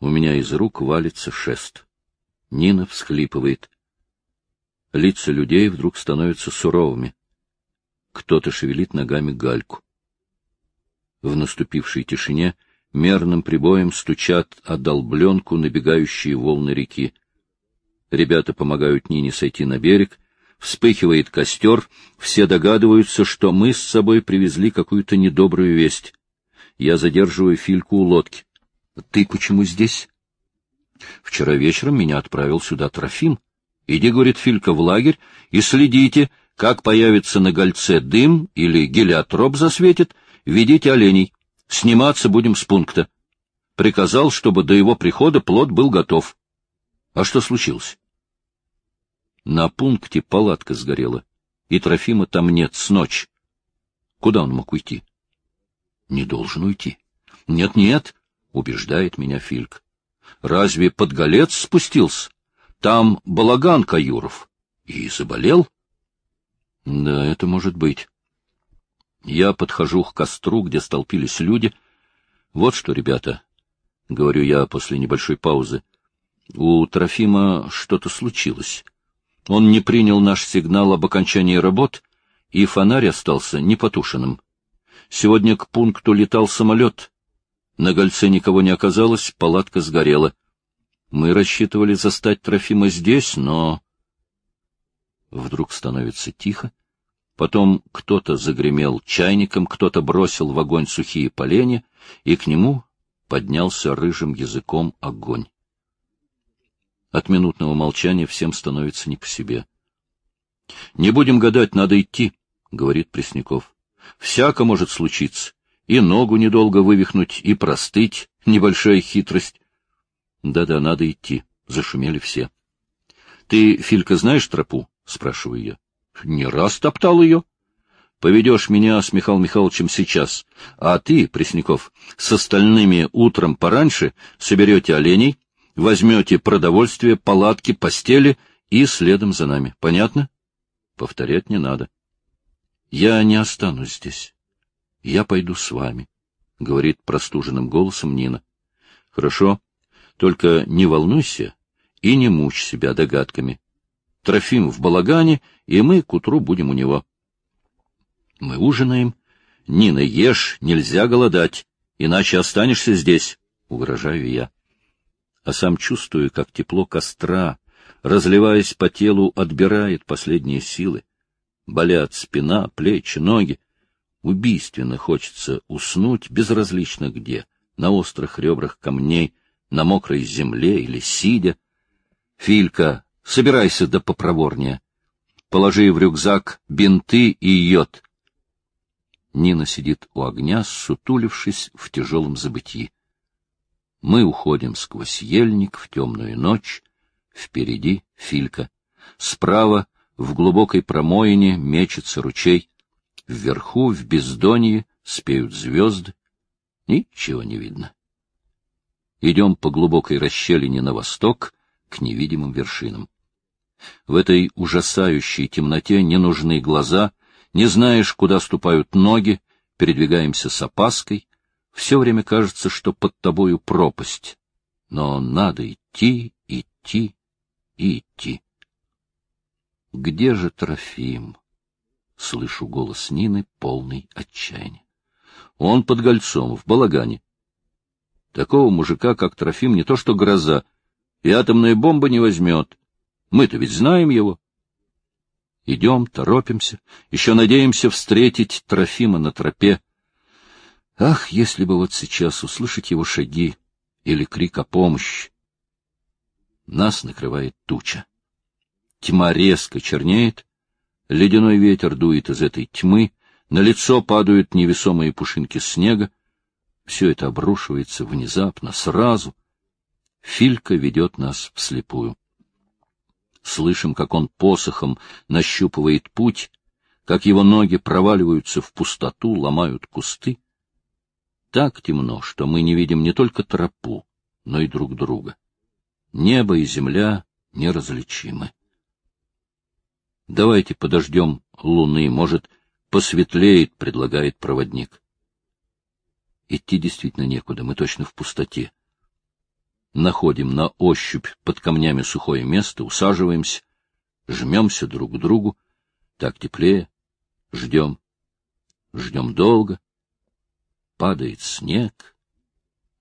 У меня из рук валится шест. Нина всхлипывает. Лица людей вдруг становятся суровыми. Кто-то шевелит ногами гальку. В наступившей тишине мерным прибоем стучат о долбленку набегающие волны реки. Ребята помогают Нине сойти на берег. Вспыхивает костер. Все догадываются, что мы с собой привезли какую-то недобрую весть. Я задерживаю Фильку у лодки. — Ты почему здесь? — Вчера вечером меня отправил сюда Трофим. Иди, — говорит Филька, — в лагерь и следите, как появится на гольце дым или гелиотроп засветит, ведите оленей. Сниматься будем с пункта. Приказал, чтобы до его прихода плод был готов. А что случилось? На пункте палатка сгорела, и Трофима там нет с ночи. Куда он мог уйти? Не должен уйти. Нет-нет, убеждает меня Фильк. Разве под голец спустился? Там балаган Каюров. И заболел? Да, это может быть. Я подхожу к костру, где столпились люди. Вот что, ребята, — говорю я после небольшой паузы, — у Трофима что-то случилось. Он не принял наш сигнал об окончании работ, и фонарь остался непотушенным. Сегодня к пункту летал самолет. На гольце никого не оказалось, палатка сгорела. Мы рассчитывали застать Трофима здесь, но... Вдруг становится тихо. Потом кто-то загремел чайником, кто-то бросил в огонь сухие поленья, и к нему поднялся рыжим языком огонь. От минутного молчания всем становится не по себе. — Не будем гадать, надо идти, — говорит Пресняков. — Всяко может случиться. И ногу недолго вывихнуть, и простыть — небольшая хитрость. Да — Да-да, надо идти, — зашумели все. — Ты, Филька, знаешь тропу? — спрашиваю я. Не раз топтал ее. Поведешь меня с Михаилом Михайловичем сейчас, а ты, Пресняков, с остальными утром пораньше соберете оленей, возьмете продовольствие, палатки, постели и следом за нами. Понятно? Повторять не надо. Я не останусь здесь. Я пойду с вами, — говорит простуженным голосом Нина. Хорошо, только не волнуйся и не мучь себя догадками. Трофим в балагане, и мы к утру будем у него. Мы ужинаем. Нина, ешь, нельзя голодать, иначе останешься здесь, — угрожаю я. А сам чувствую, как тепло костра, разливаясь по телу, отбирает последние силы. Болят спина, плечи, ноги. Убийственно хочется уснуть безразлично где, на острых ребрах камней, на мокрой земле или сидя. Филька Собирайся да попроворнее. Положи в рюкзак бинты и йод. Нина сидит у огня, сутулившись в тяжелом забытии. Мы уходим сквозь ельник в темную ночь. Впереди Филька. Справа в глубокой промоине мечется ручей. Вверху, в бездонье, спеют звезды. Ничего не видно. Идем по глубокой расщелине на восток, к невидимым вершинам. В этой ужасающей темноте не нужны глаза, не знаешь, куда ступают ноги, передвигаемся с опаской. Все время кажется, что под тобою пропасть. Но надо идти, идти и идти. Где же Трофим? Слышу голос Нины, полный отчаяния. Он под гольцом, в балагане. Такого мужика, как Трофим, не то что гроза, и атомная бомба не возьмет. Мы-то ведь знаем его. Идем, торопимся, еще надеемся встретить Трофима на тропе. Ах, если бы вот сейчас услышать его шаги или крик о помощи! Нас накрывает туча. Тьма резко чернеет, ледяной ветер дует из этой тьмы, на лицо падают невесомые пушинки снега. Все это обрушивается внезапно, сразу. Филька ведет нас вслепую слышим, как он посохом нащупывает путь, как его ноги проваливаются в пустоту, ломают кусты. Так темно, что мы не видим не только тропу, но и друг друга. Небо и земля неразличимы. Давайте подождем луны, может, посветлеет, предлагает проводник. Идти действительно некуда, мы точно в пустоте. находим на ощупь под камнями сухое место, усаживаемся, жмемся друг к другу, так теплее, ждем, ждем долго, падает снег,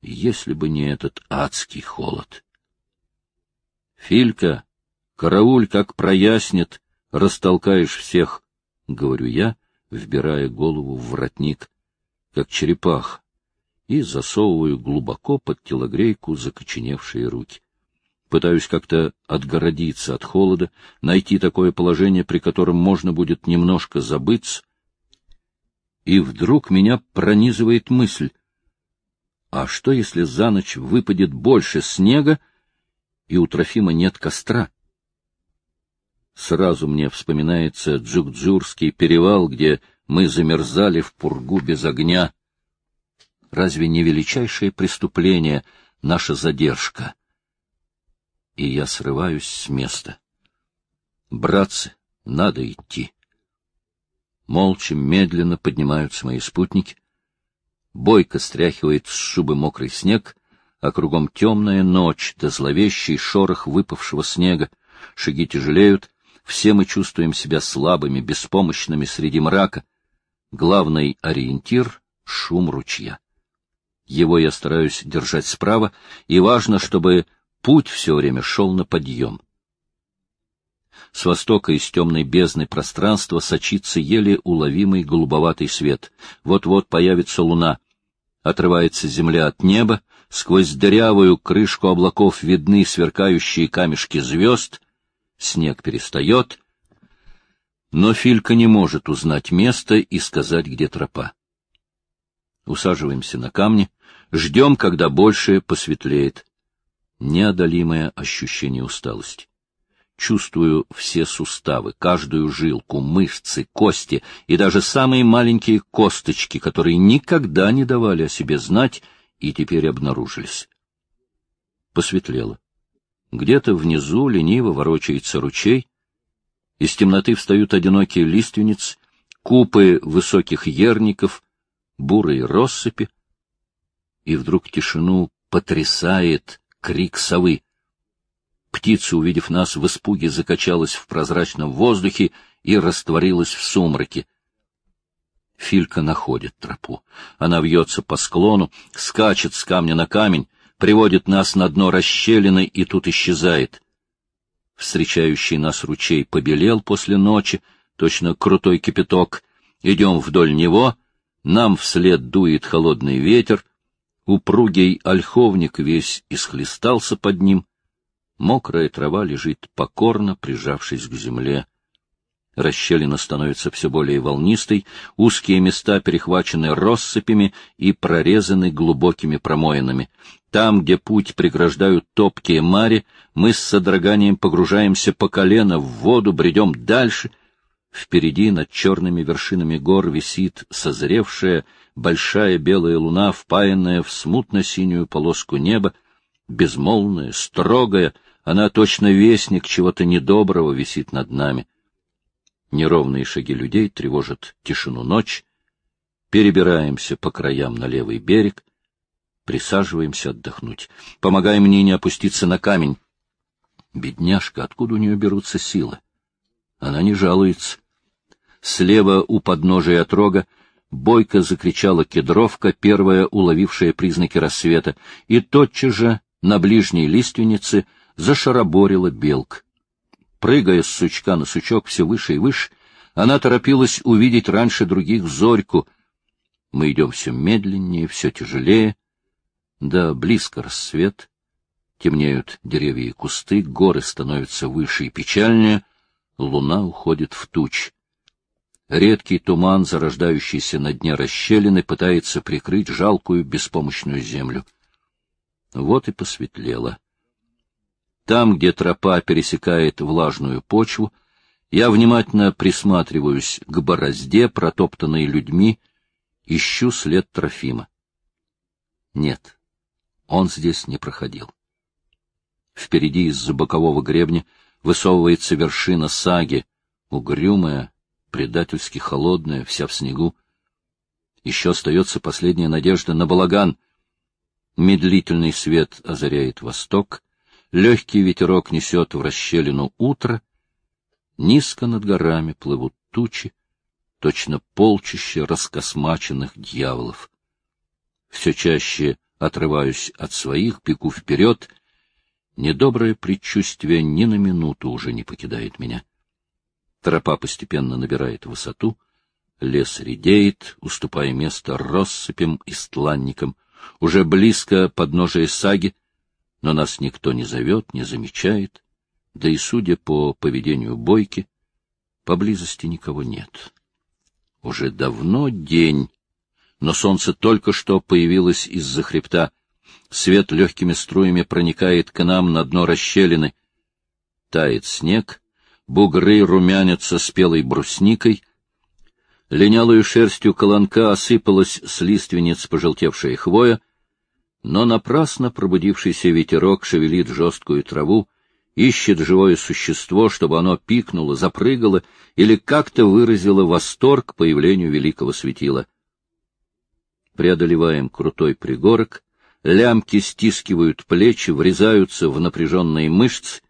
если бы не этот адский холод. Филька, карауль как прояснит, растолкаешь всех, — говорю я, вбирая голову в воротник, как черепах, и засовываю глубоко под телогрейку закоченевшие руки. Пытаюсь как-то отгородиться от холода, найти такое положение, при котором можно будет немножко забыться. И вдруг меня пронизывает мысль. А что, если за ночь выпадет больше снега, и у Трофима нет костра? Сразу мне вспоминается Джукджурский перевал, где мы замерзали в пургу без огня. Разве не величайшее преступление наша задержка? И я срываюсь с места. Братцы, надо идти. Молча, медленно поднимаются мои спутники. Бойко стряхивает с шубы мокрый снег, а кругом темная ночь да зловещий шорох выпавшего снега. Шаги тяжелеют, все мы чувствуем себя слабыми, беспомощными среди мрака. Главный ориентир — шум ручья. Его я стараюсь держать справа, и важно, чтобы путь все время шел на подъем. С востока из темной бездны пространства сочится еле уловимый голубоватый свет. Вот-вот появится луна. Отрывается земля от неба, сквозь дырявую крышку облаков видны сверкающие камешки звезд, снег перестает, но Филька не может узнать место и сказать, где тропа. Усаживаемся на камни, ждем, когда больше посветлеет. Неодолимое ощущение усталости. Чувствую все суставы, каждую жилку, мышцы, кости и даже самые маленькие косточки, которые никогда не давали о себе знать и теперь обнаружились. Посветлело. Где-то внизу лениво ворочается ручей, из темноты встают одинокие лиственницы, купы высоких ерников, бурые россыпи, и вдруг тишину потрясает крик совы. Птица, увидев нас, в испуге закачалась в прозрачном воздухе и растворилась в сумраке. Филька находит тропу. Она вьется по склону, скачет с камня на камень, приводит нас на дно расщелины и тут исчезает. Встречающий нас ручей побелел после ночи, точно крутой кипяток. Идем вдоль него, нам вслед дует холодный ветер, упругий ольховник весь исхлестался под ним, мокрая трава лежит покорно, прижавшись к земле. Расщелина становится все более волнистой, узкие места перехвачены россыпями и прорезаны глубокими промоинами. Там, где путь преграждают топкие мари, мы с содроганием погружаемся по колено в воду, бредем дальше. Впереди над черными вершинами гор висит созревшая большая белая луна, впаянная в смутно-синюю полоску неба, безмолвная, строгая, она точно вестник чего-то недоброго висит над нами. Неровные шаги людей тревожат тишину ночь. Перебираемся по краям на левый берег, присаживаемся отдохнуть. Помогаем Нине опуститься на камень. Бедняжка, откуда у нее берутся силы? Она не жалуется. Слева у подножия отрога бойко закричала кедровка, первая уловившая признаки рассвета, и тотчас же на ближней лиственнице зашараборила белка. Прыгая с сучка на сучок все выше и выше, она торопилась увидеть раньше других зорьку. Мы идем все медленнее, все тяжелее. Да, близко рассвет. Темнеют деревья и кусты, горы становятся выше и печальнее, луна уходит в туч. Редкий туман, зарождающийся на дне расщелины, пытается прикрыть жалкую беспомощную землю. Вот и посветлело. Там, где тропа пересекает влажную почву, я внимательно присматриваюсь к борозде, протоптанной людьми, ищу след Трофима. Нет, он здесь не проходил. Впереди из-за бокового гребня высовывается вершина саги, угрюмая, предательски холодная, вся в снегу. Еще остается последняя надежда на балаган. Медлительный свет озаряет восток, легкий ветерок несет в расщелину утро, низко над горами плывут тучи, точно полчище раскосмаченных дьяволов. Все чаще отрываюсь от своих, пеку вперед. Недоброе предчувствие ни на минуту уже не покидает меня. Тропа постепенно набирает высоту, лес редеет, уступая место россыпям и стланникам. Уже близко подножие саги, но нас никто не зовет, не замечает, да и, судя по поведению бойки, поблизости никого нет. Уже давно день, но солнце только что появилось из-за хребта. Свет легкими струями проникает к нам на дно расщелины. Тает снег, бугры румянятся спелой брусникой, линялую шерстью колонка осыпалась с лиственниц пожелтевшая хвоя, но напрасно пробудившийся ветерок шевелит жесткую траву, ищет живое существо, чтобы оно пикнуло, запрыгало или как-то выразило восторг появлению великого светила. Преодолеваем крутой пригорок, лямки стискивают плечи, врезаются в напряженные мышцы.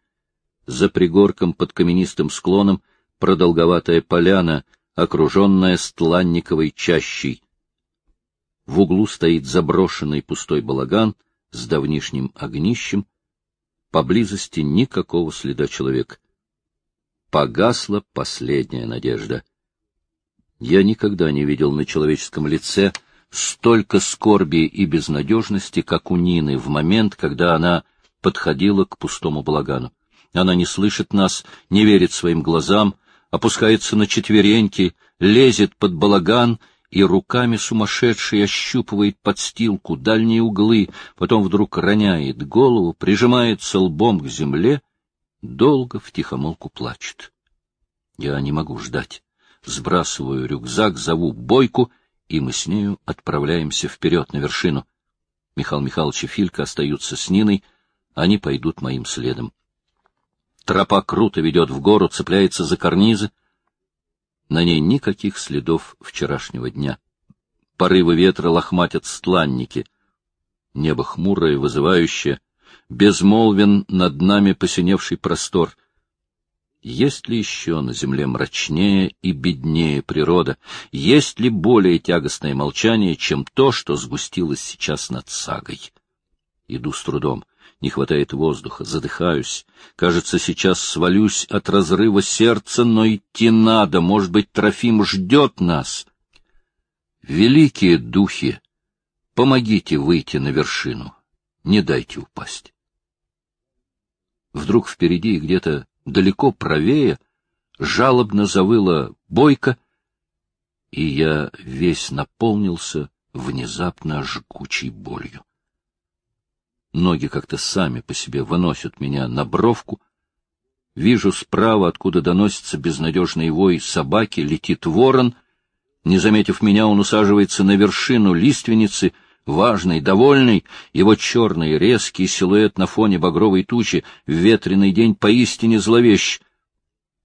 За пригорком под каменистым склоном продолговатая поляна, окруженная стланниковой чащей. В углу стоит заброшенный пустой балаган с давнишним огнищем. Поблизости никакого следа человека. Погасла последняя надежда. Я никогда не видел на человеческом лице — столько скорби и безнадежности, как у Нины в момент, когда она подходила к пустому балагану. Она не слышит нас, не верит своим глазам, опускается на четвереньки, лезет под балаган и руками сумасшедшей ощупывает подстилку, дальние углы, потом вдруг роняет голову, прижимается лбом к земле, долго втихомолку плачет. Я не могу ждать. Сбрасываю рюкзак, зову Бойку — и мы с нею отправляемся вперед на вершину. Михаил Михайлович и Филька остаются с Ниной, они пойдут моим следом. Тропа круто ведет в гору, цепляется за карнизы. На ней никаких следов вчерашнего дня. Порывы ветра лохматят стланники. Небо хмурое, вызывающее. Безмолвен над нами посиневший простор — есть ли еще на земле мрачнее и беднее природа? Есть ли более тягостное молчание, чем то, что сгустилось сейчас над сагой? Иду с трудом. Не хватает воздуха, задыхаюсь. Кажется, сейчас свалюсь от разрыва сердца, но идти надо. Может быть, Трофим ждет нас. Великие духи, помогите выйти на вершину. Не дайте упасть. Вдруг впереди где-то далеко правее, жалобно завыла бойко, и я весь наполнился внезапно жгучей болью. Ноги как-то сами по себе выносят меня на бровку. Вижу справа, откуда доносится безнадежный вой собаки, летит ворон. Не заметив меня, он усаживается на вершину лиственницы — важный, довольный, его черный, резкий силуэт на фоне багровой тучи в ветреный день поистине зловещ.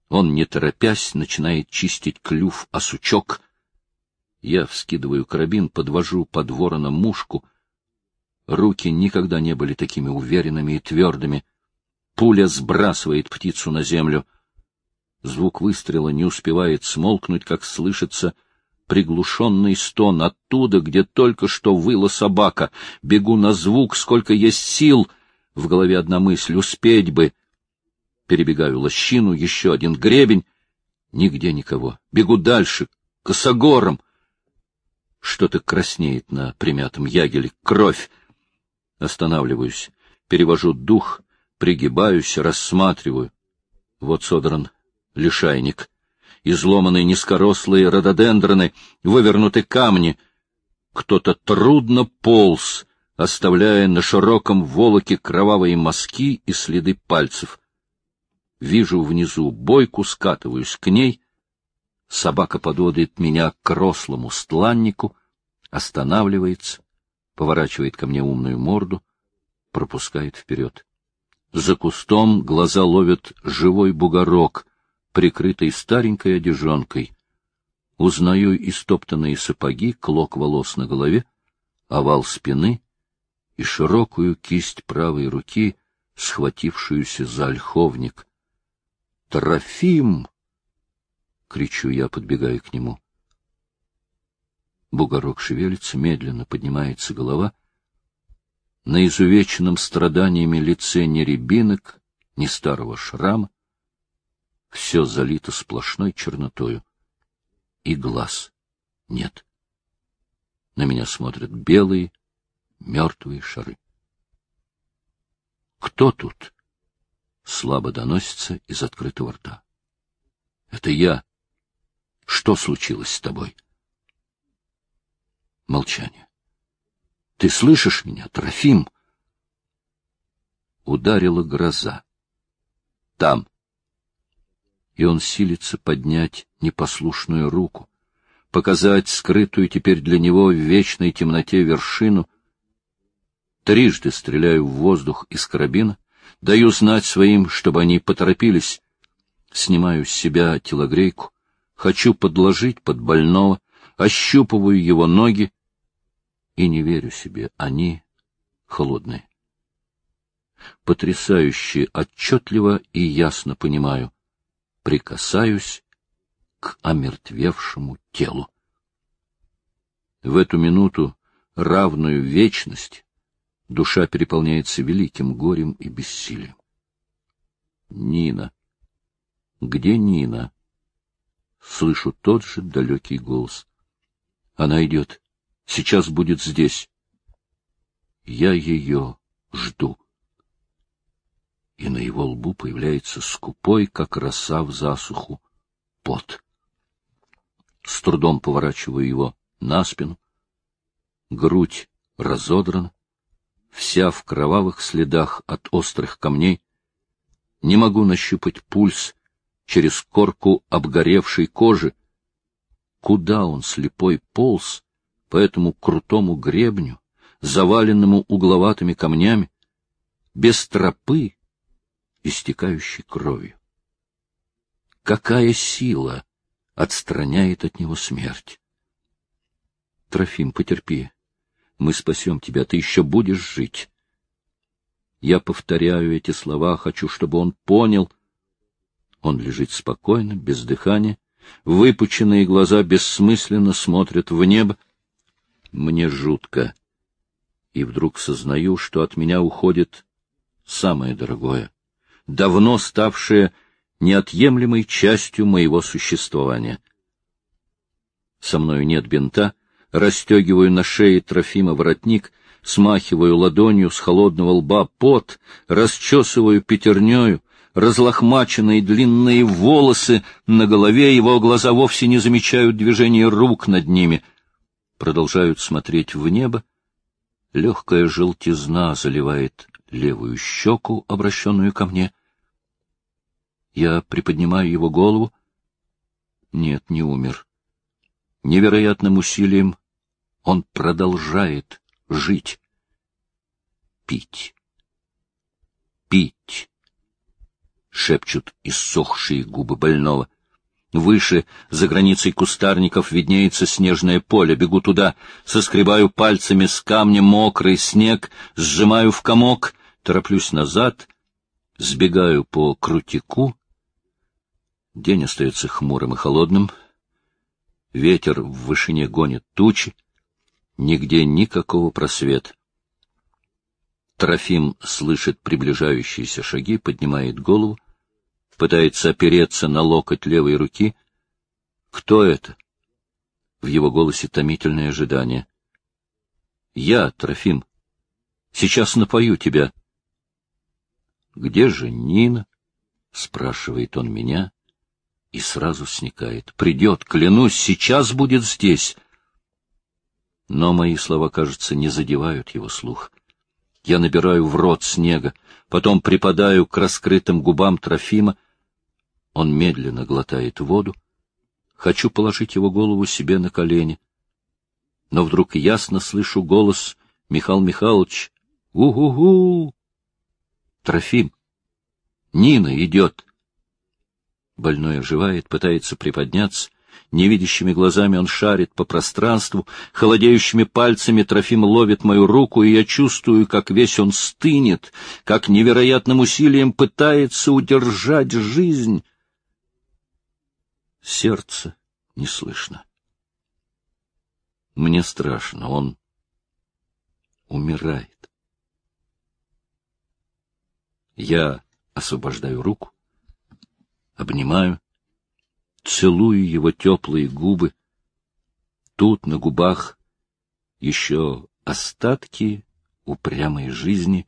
Он, не торопясь, начинает чистить клюв о сучок. Я вскидываю карабин, подвожу под ворона мушку. Руки никогда не были такими уверенными и твердыми. Пуля сбрасывает птицу на землю. Звук выстрела не успевает смолкнуть, как слышится — приглушенный стон оттуда, где только что выла собака. Бегу на звук, сколько есть сил. В голове одна мысль — успеть бы. Перебегаю лощину, еще один гребень. Нигде никого. Бегу дальше, косогором. Что-то краснеет на примятом ягеле. Кровь. Останавливаюсь. Перевожу дух, пригибаюсь, рассматриваю. Вот содран лишайник изломанные низкорослые рододендроны, вывернуты камни. Кто-то трудно полз, оставляя на широком волоке кровавые мазки и следы пальцев. Вижу внизу бойку, скатываюсь к ней. Собака подводит меня к рослому стланнику, останавливается, поворачивает ко мне умную морду, пропускает вперед. За кустом глаза ловят живой бугорок — прикрытой старенькой одежонкой. Узнаю истоптанные сапоги, клок волос на голове, овал спины и широкую кисть правой руки, схватившуюся за ольховник. «Трофим!» — кричу я, подбегая к нему. Бугорок шевелится, медленно поднимается голова. На изувеченном страданиями лице ни рябинок, ни старого шрама. Все залито сплошной чернотою. И глаз нет. На меня смотрят белые, мертвые шары. «Кто тут?» — слабо доносится из открытого рта. «Это я. Что случилось с тобой?» Молчание. «Ты слышишь меня, Трофим?» Ударила гроза. «Там!» И он силится поднять непослушную руку, показать скрытую теперь для него в вечной темноте вершину. Трижды стреляю в воздух из карабина, даю знать своим, чтобы они поторопились. Снимаю с себя телогрейку, хочу подложить под больного, ощупываю его ноги и не верю себе, они холодные. Потрясающе отчетливо и ясно понимаю, прикасаюсь к омертвевшему телу. В эту минуту, равную вечность, душа переполняется великим горем и бессилием. Нина. Где Нина? Слышу тот же далекий голос. Она идет. Сейчас будет здесь. Я ее. И на его лбу появляется скупой, как роса в засуху, пот. С трудом поворачиваю его на спину. Грудь разодрана, вся в кровавых следах от острых камней. Не могу нащупать пульс через корку обгоревшей кожи. Куда он, слепой, полз по этому крутому гребню, заваленному угловатыми камнями, без тропы, истекающей кровью? Какая сила отстраняет от него смерть? Трофим, потерпи. Мы спасем тебя, ты еще будешь жить. Я повторяю эти слова, хочу, чтобы он понял. Он лежит спокойно, без дыхания. Выпученные глаза бессмысленно смотрят в небо. Мне жутко. И вдруг сознаю, что от меня уходит самое дорогое, давно ставшее неотъемлемой частью моего существования. Со мною нет бинта, расстегиваю на шее Трофима воротник, смахиваю ладонью с холодного лба пот, расчесываю пятернею, разлохмаченные длинные волосы на голове, его глаза вовсе не замечают движения рук над ними, продолжают смотреть в небо. Легкая желтизна заливает левую щеку, обращенную ко мне. Я приподнимаю его голову. Нет, не умер. Невероятным усилием он продолжает жить. Пить. Пить. Шепчут иссохшие губы больного. Выше, за границей кустарников, виднеется снежное поле. Бегу туда, соскребаю пальцами с камня мокрый снег, сжимаю в комок, тороплюсь назад, сбегаю по крутику. День остается хмурым и холодным. Ветер в вышине гонит тучи. Нигде никакого просвета. Трофим слышит приближающиеся шаги, поднимает голову, пытается опереться на локоть левой руки. Кто это? В его голосе томительное ожидание. Я, Трофим. Сейчас напою тебя. Где же Нина? Спрашивает он меня и сразу сникает. Придет, клянусь, сейчас будет здесь. Но мои слова, кажется, не задевают его слух. Я набираю в рот снега, потом припадаю к раскрытым губам Трофима. Он медленно глотает воду. Хочу положить его голову себе на колени. Но вдруг ясно слышу голос Михаил Михайлович. «У-гу-гу!» «Трофим! Нина идет!» Больной оживает, пытается приподняться, Невидящими глазами он шарит по пространству, холодеющими пальцами Трофим ловит мою руку, и я чувствую, как весь он стынет, как невероятным усилием пытается удержать жизнь. Сердце не слышно. Мне страшно, он умирает. Я освобождаю руку, обнимаю, целую его теплые губы. Тут на губах еще остатки упрямой жизни,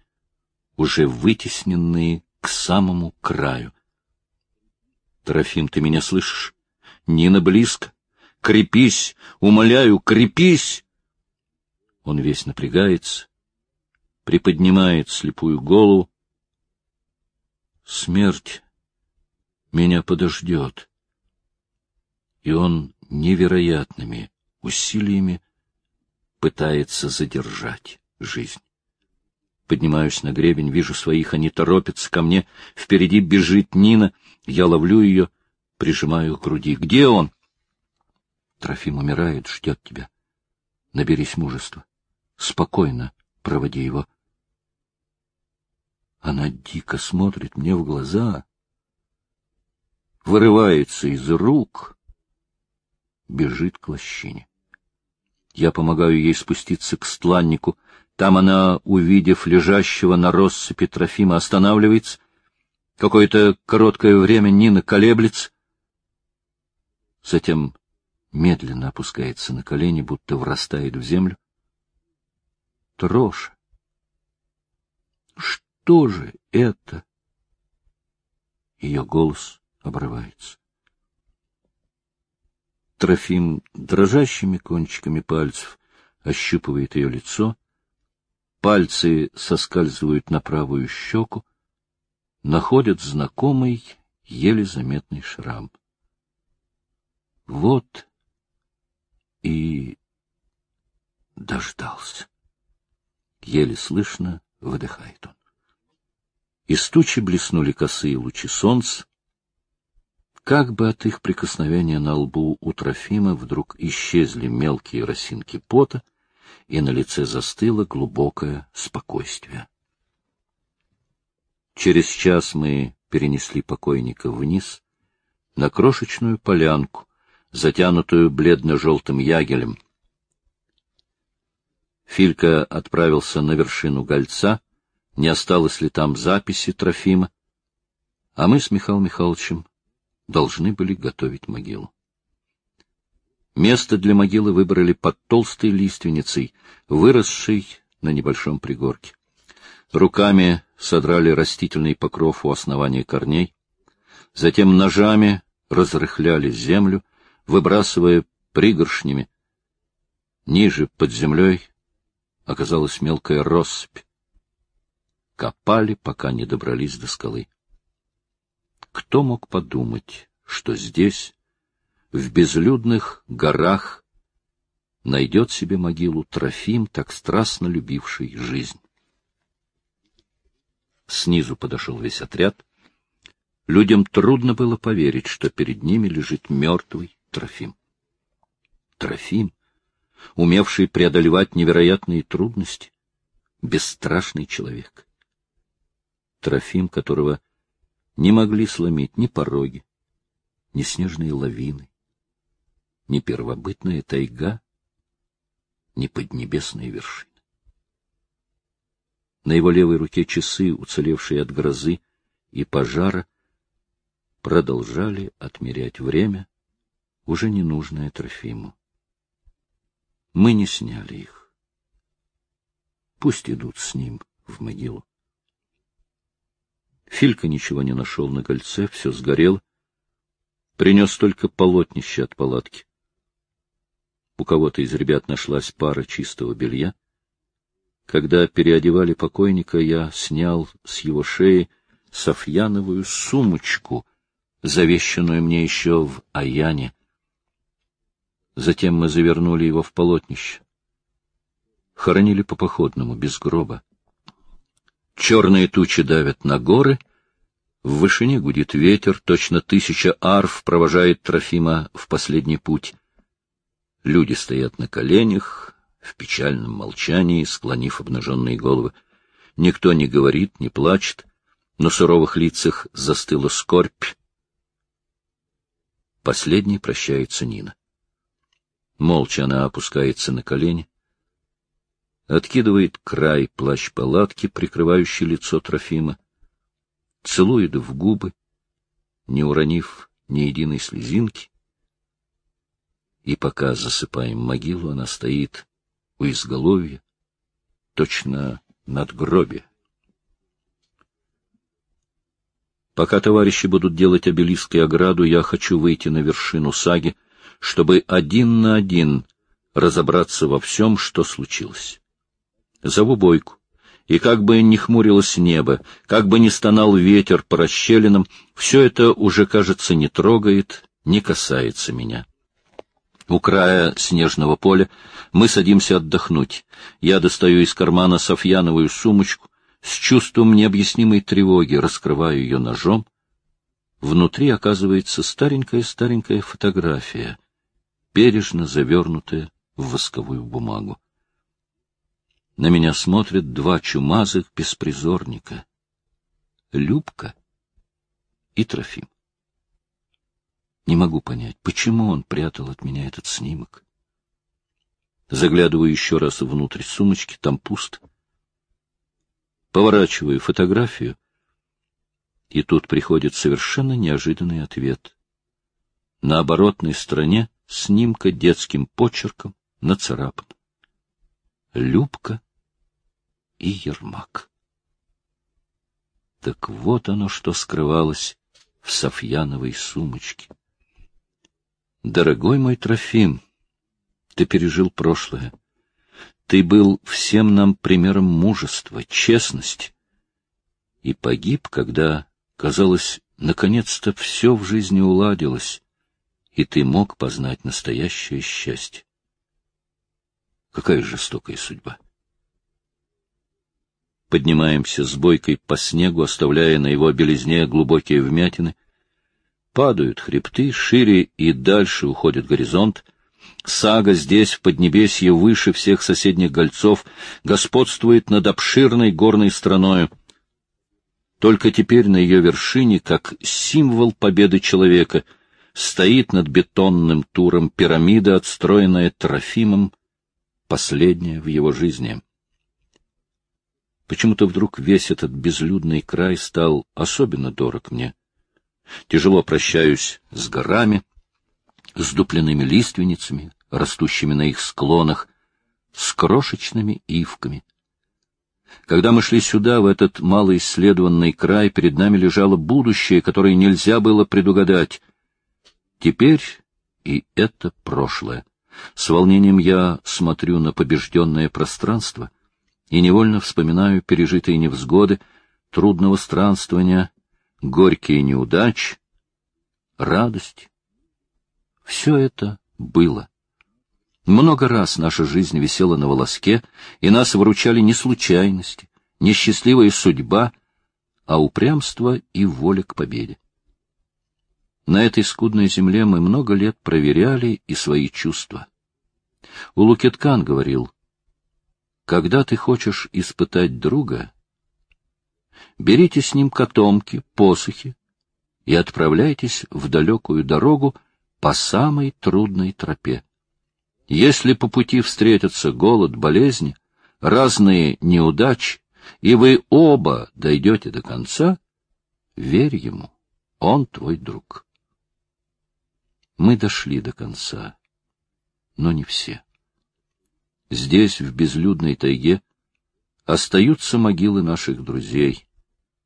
уже вытесненные к самому краю. Трофим, ты меня слышишь? Нина близко. Крепись, умоляю, крепись! Он весь напрягается, приподнимает слепую голову. Смерть меня подождет и он невероятными усилиями пытается задержать жизнь. Поднимаюсь на гребень, вижу своих, они торопятся ко мне. Впереди бежит Нина. Я ловлю ее, прижимаю к груди. Где он? Трофим умирает, ждет тебя. Наберись мужества. Спокойно проводи его. Она дико смотрит мне в глаза, вырывается из рук — бежит к лощине. Я помогаю ей спуститься к стланнику. Там она, увидев лежащего на россыпи Трофима, останавливается. Какое-то короткое время Нина колеблется. Затем медленно опускается на колени, будто врастает в землю. Троша. Что же это? Ее голос обрывается. Трофим дрожащими кончиками пальцев ощупывает ее лицо, пальцы соскальзывают на правую щеку, находят знакомый, еле заметный шрам. Вот и дождался. Еле слышно выдыхает он. Из тучи блеснули косые лучи солнца, как бы от их прикосновения на лбу у Трофима вдруг исчезли мелкие росинки пота, и на лице застыло глубокое спокойствие. Через час мы перенесли покойника вниз, на крошечную полянку, затянутую бледно-желтым ягелем. Филька отправился на вершину гольца, не осталось ли там записи Трофима, а мы с Михаилом Михайловичем должны были готовить могилу. Место для могилы выбрали под толстой лиственницей, выросшей на небольшом пригорке. Руками содрали растительный покров у основания корней, затем ножами разрыхляли землю, выбрасывая пригоршнями. Ниже, под землей, оказалась мелкая россыпь. Копали, пока не добрались до скалы. Кто мог подумать, что здесь, в безлюдных горах, найдет себе могилу Трофим, так страстно любивший жизнь? Снизу подошел весь отряд. Людям трудно было поверить, что перед ними лежит мертвый Трофим. Трофим, умевший преодолевать невероятные трудности, бесстрашный человек. Трофим, которого не могли сломить ни пороги, ни снежные лавины, ни первобытная тайга, ни поднебесные вершины. На его левой руке часы, уцелевшие от грозы и пожара, продолжали отмерять время, уже ненужное Трофиму. Мы не сняли их. Пусть идут с ним в могилу. Филька ничего не нашел на кольце, все сгорело. Принес только полотнище от палатки. У кого-то из ребят нашлась пара чистого белья. Когда переодевали покойника, я снял с его шеи софьяновую сумочку, завещанную мне еще в Аяне. Затем мы завернули его в полотнище. Хоронили по-походному, без гроба. Черные тучи давят на горы, В вышине гудит ветер, точно тысяча арф провожает Трофима в последний путь. Люди стоят на коленях, в печальном молчании, склонив обнаженные головы. Никто не говорит, не плачет, на суровых лицах застыла скорбь. Последней прощается Нина. Молча она опускается на колени, откидывает край плащ-палатки, прикрывающий лицо Трофима, целует в губы, не уронив ни единой слезинки. И пока засыпаем могилу, она стоит у изголовья, точно над гробе. Пока товарищи будут делать обелиск и ограду, я хочу выйти на вершину саги, чтобы один на один разобраться во всем, что случилось. Зову Бойку и как бы ни хмурилось небо, как бы ни стонал ветер по расщелинам, все это уже, кажется, не трогает, не касается меня. У края снежного поля мы садимся отдохнуть. Я достаю из кармана софьяновую сумочку, с чувством необъяснимой тревоги раскрываю ее ножом. Внутри оказывается старенькая-старенькая фотография, бережно завернутая в восковую бумагу. На меня смотрят два чумазых беспризорника — Любка и Трофим. Не могу понять, почему он прятал от меня этот снимок. Заглядываю еще раз внутрь сумочки, там пусто. Поворачиваю фотографию, и тут приходит совершенно неожиданный ответ. На оборотной стороне снимка детским почерком нацарапан. Любка и Ермак. Так вот оно, что скрывалось в Софьяновой сумочке. Дорогой мой Трофим, ты пережил прошлое. Ты был всем нам примером мужества, честности. И погиб, когда, казалось, наконец-то все в жизни уладилось, и ты мог познать настоящее счастье. Какая жестокая судьба! Поднимаемся с бойкой по снегу, оставляя на его белизне глубокие вмятины. Падают хребты, шире и дальше уходит горизонт. Сага здесь, в Поднебесье, выше всех соседних гольцов, господствует над обширной горной страною. Только теперь на ее вершине, как символ победы человека, стоит над бетонным туром пирамида, отстроенная Трофимом, последняя в его жизни. Почему-то вдруг весь этот безлюдный край стал особенно дорог мне. Тяжело прощаюсь с горами, с дупленными лиственницами, растущими на их склонах, с крошечными ивками. Когда мы шли сюда, в этот малоисследованный край, перед нами лежало будущее, которое нельзя было предугадать. Теперь и это прошлое. С волнением я смотрю на побежденное пространство — и невольно вспоминаю пережитые невзгоды, трудного странствования, горькие неудачи, радость. Все это было. Много раз наша жизнь висела на волоске, и нас выручали не случайности, не счастливая судьба, а упрямство и воля к победе. На этой скудной земле мы много лет проверяли и свои чувства. У Лукиткан говорил, когда ты хочешь испытать друга, берите с ним котомки, посохи и отправляйтесь в далекую дорогу по самой трудной тропе. Если по пути встретятся голод, болезни, разные неудачи, и вы оба дойдете до конца, верь ему, он твой друг. Мы дошли до конца, но не все. Здесь, в безлюдной тайге, остаются могилы наших друзей,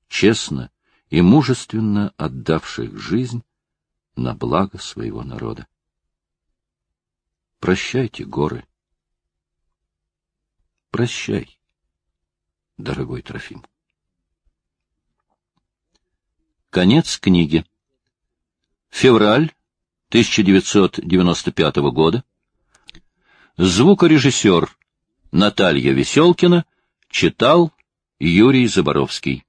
честно и мужественно отдавших жизнь на благо своего народа. Прощайте, горы. Прощай, дорогой Трофим. Конец книги. Февраль 1995 года. Звукорежиссер Наталья Веселкина читал Юрий Заборовский.